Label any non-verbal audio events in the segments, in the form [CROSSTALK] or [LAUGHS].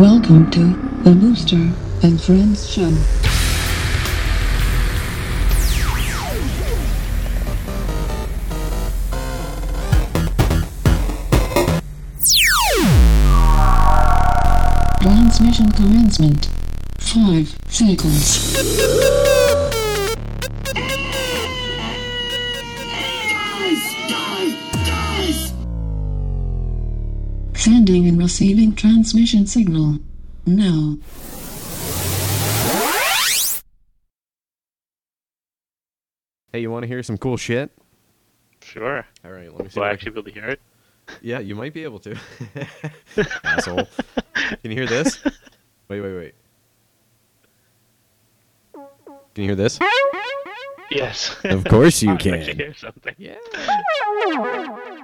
Welcome to the Booster and Friends Show. Transmission commencement. Five seconds. Sending and receiving transmission signal. Now. Hey, you want to hear some cool shit? Sure. All right, let me see. Will I what I actually be able to hear it? Yeah, you might be able to. [LAUGHS] Asshole. Can you hear this? Wait, wait, wait. Can you hear this? Yes. Of course you [LAUGHS] I can can. hear something. Yeah. [LAUGHS]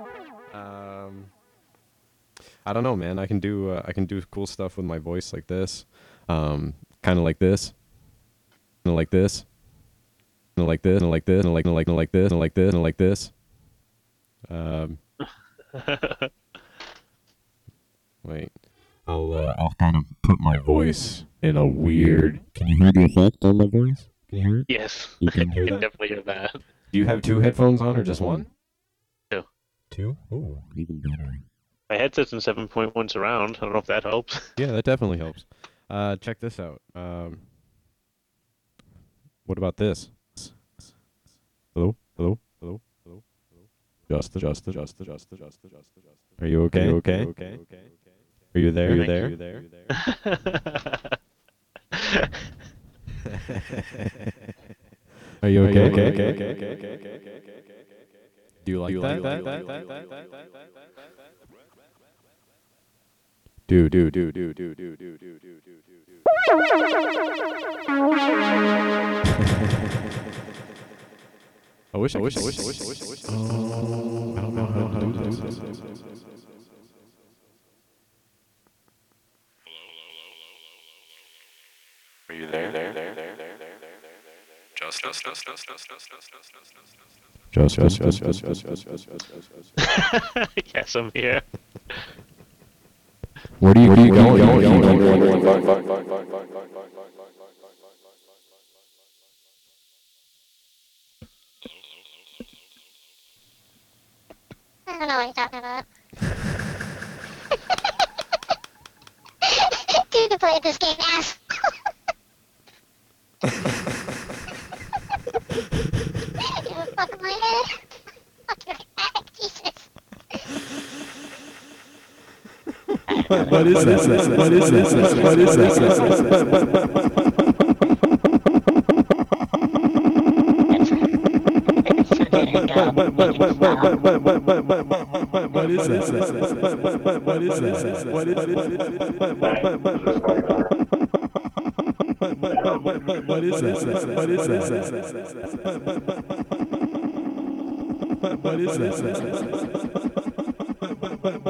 I don't know, man. I can do uh, I can do cool stuff with my voice like this, um, kind of like this, kind of like this, kind of like this, and like this, and like and like and like this, and like this, and like this. Um, [LAUGHS] wait. I'll uh, I'll kind of put my voice in a weird. Can you hear the effect on my voice? Can you hear it? Yes. You can I [LAUGHS] hear can that? definitely hear that. Do you have two headphones on or just one? Two. Two? Ooh, even better. My headset's in 7.1 surround. I don't know if that helps. Yeah, that definitely helps. Uh, check this out. Um, what about this? Hello, hello, hello, hello, hello. Just, just, just, just, just, just, just. Are you okay? okay? Okay. Are you there? Are you there? Are you there? Are you okay? Okay. Okay. Okay. Okay. Okay. Do you like that? Do do do do do do do do do do do do. I wish I wish I wish I wish I wish I wish. Oh, I don't know how to do this. Are you there? There, there, there, there, there, Just just just just just just just just just just just just just just just. Yes, I'm here. Where do you where do you go? I don't know what you're talking about. [LAUGHS] [LAUGHS] Dude, to play this game, ass. [LAUGHS] you fuck my head. Fuck your head, Jesus. What is this? What is this? What is this? What is this? What is this? What is this? What is this? What is this? What is this? What [LAUGHS]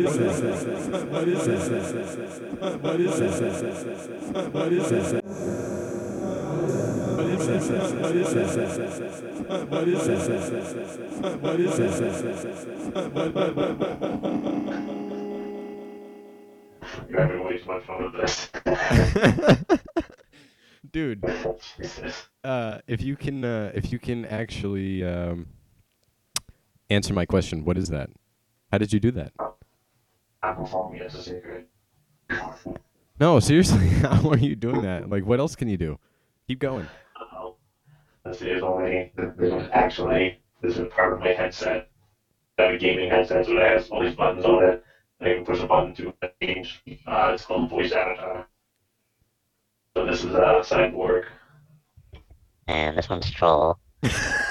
is this? What is this? What is this? What is this? You're having way too much fun with this. Dude, uh, if you can, uh, if you can actually um, answer my question, what is that? How did you do that? I'm performing as a secret. No, seriously, [LAUGHS] how are you doing that? Like, what else can you do? Keep going. Oh. This is only, this is actually, this is part of my headset. I have a gaming headset, so it has all these buttons on it. I can push a button to change. Uh, it's called Voice Avatar. So this is a cyborg. And this one's Troll. [LAUGHS]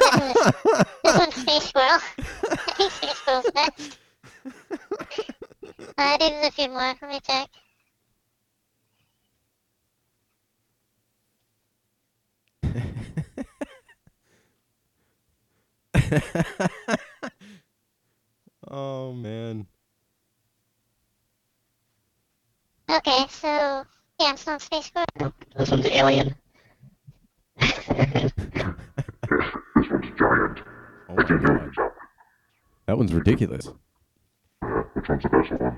This one's Space Squirrel. I think Space Squirrel's next. Uh, I think there's a few more. Let me check. oh man. Okay, so yeah, I'm still on Space Squirrel. This one's Alien. [LAUGHS] This one's giant. Oh my god. That one's ridiculous. Uh, which one's the best one?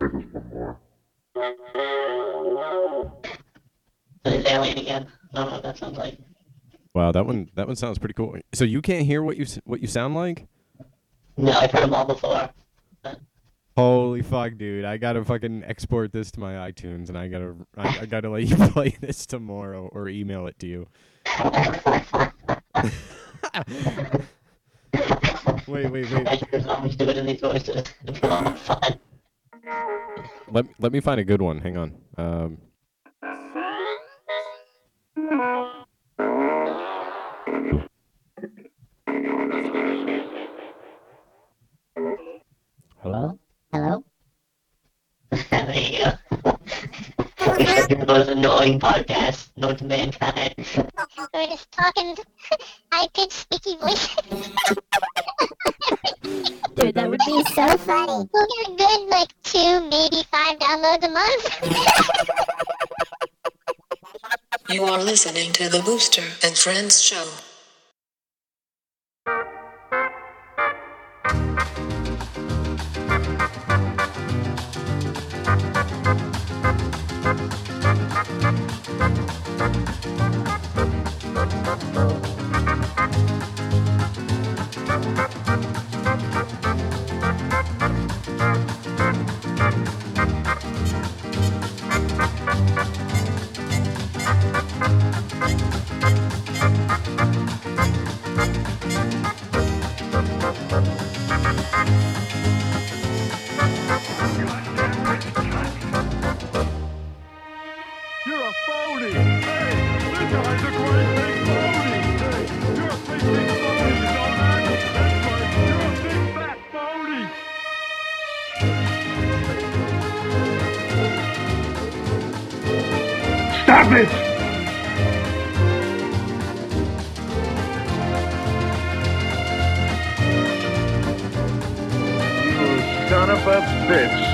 I think there's one more. There's Alien again. I don't know what that sounds like. Wow, that one that one sounds pretty cool. So you can't hear what you what you sound like? No, I've heard them all before. Holy fuck, dude! I gotta fucking export this to my iTunes, and I gotta I, I gotta let you [LAUGHS] play this tomorrow or email it to you. [LAUGHS] wait, wait, wait. Let let me find a good one. Hang on. Um, most annoying podcast known to mankind. [LAUGHS] We're just talking high [LAUGHS] pitched squeaky voices. [LAUGHS] Dude, that would be so funny. We'll get a good like two, maybe five downloads a month. You are listening to the Booster and Friends show. Son of a bitch!